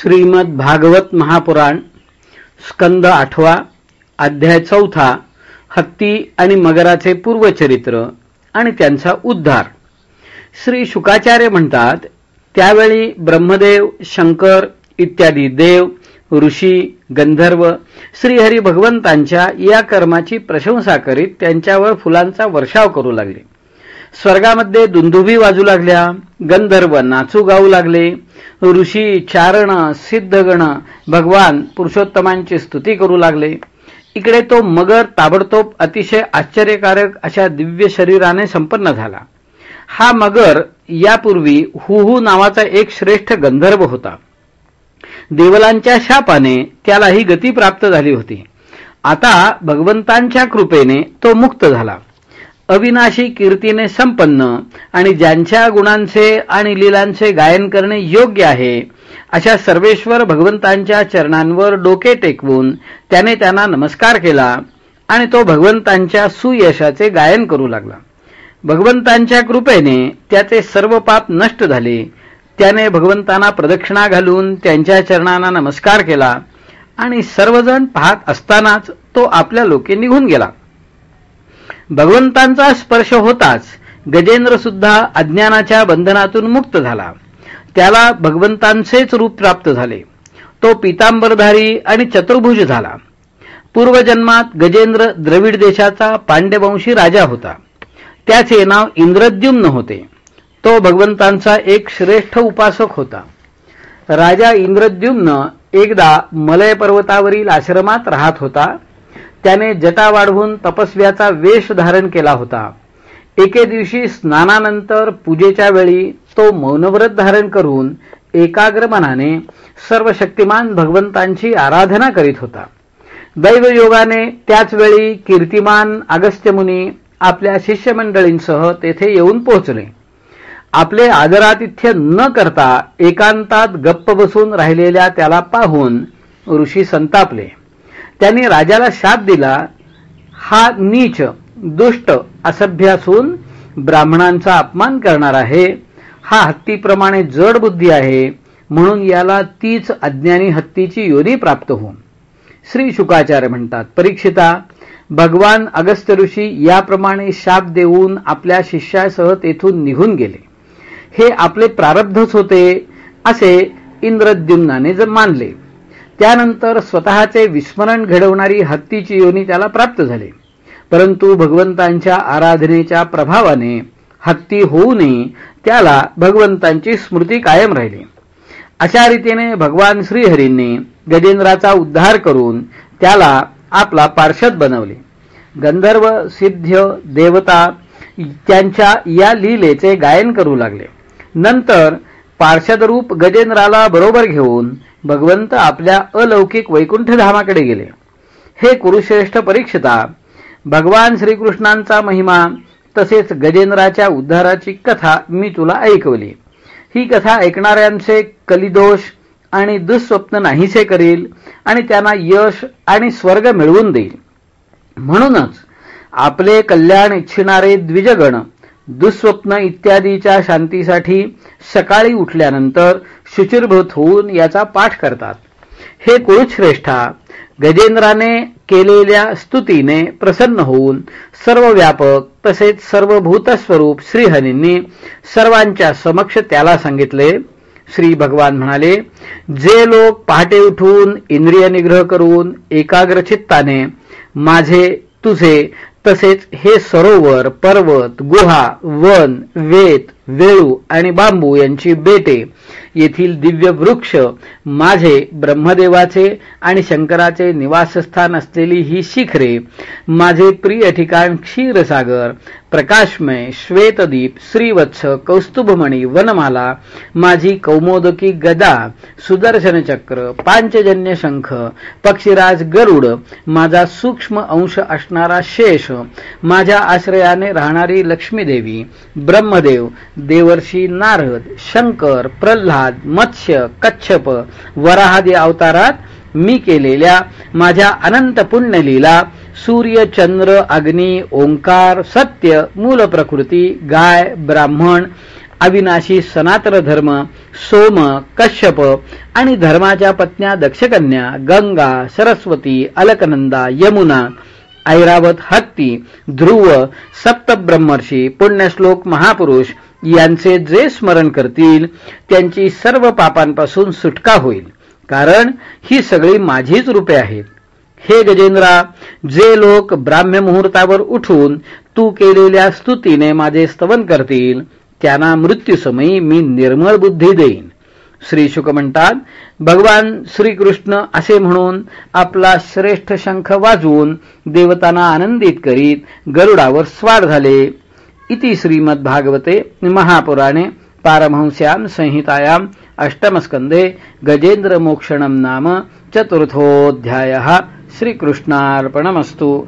श्रीमद भागवत महापुराण स्कंद आठवा अध्याय चौथा हत्ती आणि मगराचे पूर्वचरित्र आणि त्यांचा उद्धार. श्री शुकाचार्य म्हणतात त्यावेळी ब्रह्मदेव शंकर इत्यादी देव ऋषी गंधर्व श्रीहरी भगवंतांच्या या कर्माची प्रशंसा करीत त्यांच्यावर फुलांचा वर्षाव करू लागले. स्वर्गामध्ये दुंदुभी वाजू लागल्या गंधर्व नाचू गाऊ लागले. ऋषी चारण सिद्धगण भगवान पुरुषोत्तमांची स्तुती करू लागले. इकडे तो मगर ताबडतोब अतिशय आश्चर्यकारक अशा दिव्य शरीराने संपन्न झाला. हा मगर यापूर्वी हुहू नावाचा एक श्रेष्ठ गंधर्व होता. देवलांच्या शापाने त्याला ही गती प्राप्त झाली होती. आता भगवंतांच्या कृपेने तो मुक्त झाला. अविनाशी कीर्तीने संपन्न आणि ज्यांच्या गुणांचे आणि लीलांचे गायन करणे योग्य आहे अशा सर्वेश्वर भगवंतांच्या चरणांवर डोके टेकवून त्याने त्यांना नमस्कार केला आणि तो भगवंतांच्या सुयशाचे गायन करू लागला. भगवंतांच्या कृपेने त्याचे सर्व पाप नष्ट झाले. त्याने भगवंतांना प्रदक्षिणा घालून त्यांच्या चरणांना नमस्कार केला आणि सर्वजण पाहत असतानाच तो आपल्या लोके निघून गेला. भगवंतांचा स्पर्श होताच गजेंद्र सुद्धा अज्ञानाच्या बंधनातून मुक्त झाला. त्याला भगवंतांचेच रूप प्राप्त झाले. तो पितांबरधारी आणि चतुर्भुज झाला. पूर्वजन्मात गजेंद्र द्रविड देशाचा पांड्यवंशी राजा होता. त्याचे नाव इंद्रद्युम्न होते. तो भगवंतांचा एक श्रेष्ठ उपासक होता. राजा इंद्रद्युम्न एकदा मलय पर्वतावरील आश्रमात राहत होता. त्याने जटा वाढवून तपस्व्याचा वेश धारण केला होता. एके दिवशी स्नानानंतर पूजेच्या वेळी तो मौनव्रत धारण करून एकाग्र मनाने सर्व शक्तिमान भगवंतांची आराधना करीत होता. दैवयोगाने त्याच वेळी कीर्तिमान अगस्त्यमुनी आपल्या शिष्यमंडळींसह तेथे येऊन पोहोचले. आपले आदरातिथ्य न करता एकांतात गप्प बसून राहिलेल्या त्याला पाहून ऋषी संतापले. त्यांनी राजाला शाप दिला. हा नीच दुष्ट असभ्य असून ब्राह्मणांचा अपमान करणार आहे. हा हत्तीप्रमाणे जड बुद्धी आहे म्हणून याला तीच अज्ञानी हत्तीची योनी प्राप्त होऊन. श्री शुकाचार्य म्हणतात परीक्षिता भगवान अगस्त्य ऋषी याप्रमाणे शाप देऊन आपल्या शिष्यासह तेथून निघून गेले. हे आपले प्रारब्धच होते असे इंद्रद्युम्नाने मानले. त्यानंतर स्वतःचे विस्मरण घडवणारी हत्तीची योनी त्याला प्राप्त झाली. परंतु भगवंतांच्या आराधनेच्या प्रभावाने हत्ती होऊनही त्याला भगवंतांची स्मृती कायम राहिली. अशा रीतीने भगवान श्रीहरींनी गजेंद्राचा उद्धार करून त्याला आपला पार्षद बनवले. गंधर्व सिद्ध देवता त्यांच्या या लीलेचे गायन करू लागले. नंतर पार्षदरूप गजेंद्राला बरोबर घेऊन भगवंत आपल्या अलौकिक वैकुंठ धामाकडे गेले. हे कुरुश्रेष्ठ परीक्षिता भगवान श्रीकृष्णांचा महिमा तसेच गजेंद्राच्या उद्धाराची कथा मी तुला ऐकवली. ही कथा ऐकणाऱ्यांचे कलिदोष आणि दुःस्वप्न नाहीसे करील आणि त्यांना यश आणि स्वर्ग मिळवून देईल. म्हणूनच आपले कल्याण इच्छिणारे द्विजगण दुःस्वप्न इत्यादीच्या शांतीसाठी सकाळी उठल्यानंतर शुचिरभूत होऊन याचा पाठ करतात. हे कुरुश्रेष्ठा गजेंद्राने केलेल्या स्तुतीने प्रसन्न होऊन सर्व व्यापक तसेच सर्व भूतस्वरूप श्रीहरींनी सर्वांच्या समक्ष त्याला सांगितले. श्री भगवान म्हणाले जे लोक पहाटे उठून इंद्रिय निग्रह करून एकाग्र चित्ताने माझे तुझे तसेच हे सरोवर पर्वत गुहा वन वेत वेळू आणि बांबू यांची बेटे. येथील दिव्य वृक्ष माझे ब्रह्मदेवाचे आणि शंकराचे निवासस्थान असलेली ही शिखरे माझे प्रिय ठिकाण क्षीरसागर प्रकाशमय श्वेतदीप श्रीवत्स कौस्तुभमणी वनमाला माझी कौमोदकी गदा सुदर्शन चक्र पांचजन्य शंख पक्षीराज गरुड माझा सूक्ष्म अंश असणारा शेष माझ्या आश्रयाने राहणारी लक्ष्मीदेवी ब्रह्मदेव देवर्षी नारद शंकर प्रल्हाद प्रल्हाद मत्स्य कच्छप वराहादी अवतारात मी केलेल्या माझ्या अनंत पुण्यलीला सूर्य चंद्र अग्नी ओंकार सत्य मूल प्रकृती गाय ब्राह्मण अविनाशी सनातन धर्म सोम कश्यप आणि धर्माच्या पत्न्या दक्षकन्या गंगा सरस्वती अलकनंदा यमुना ऐरावत हत्ती ध्रुव सप्तब्रह्मर्षी पुण्यश्लोक महापुरुष यांचे जे स्मरण करतील त्यांची सर्व पापांपासून सुटका होईल. कारण ही सगळी माझीच रूपे आहेत. हे गजेंद्रा जे लोक ब्राह्म्य मुहूर्तावर उठून तू केलेल्या स्तुतीने माझे स्तवन करतील त्यांना मृत्यूसमयी मी निर्मळ बुद्धी देईन. श्री शुक म्हणतात भगवान श्रीकृष्ण असे म्हणून आपला श्रेष्ठ शंख वाजवून देवतांना आनंदित करीत गरुडावर स्वार झाले. इति श्रीमद्भागवते महापुराणे पारमहंस्यां संहितायाम् अष्टमस्कन्धे गजेन्द्रमोक्षणं नाम चतुर्थोऽध्यायः। श्रीकृष्णार्पणमस्तु।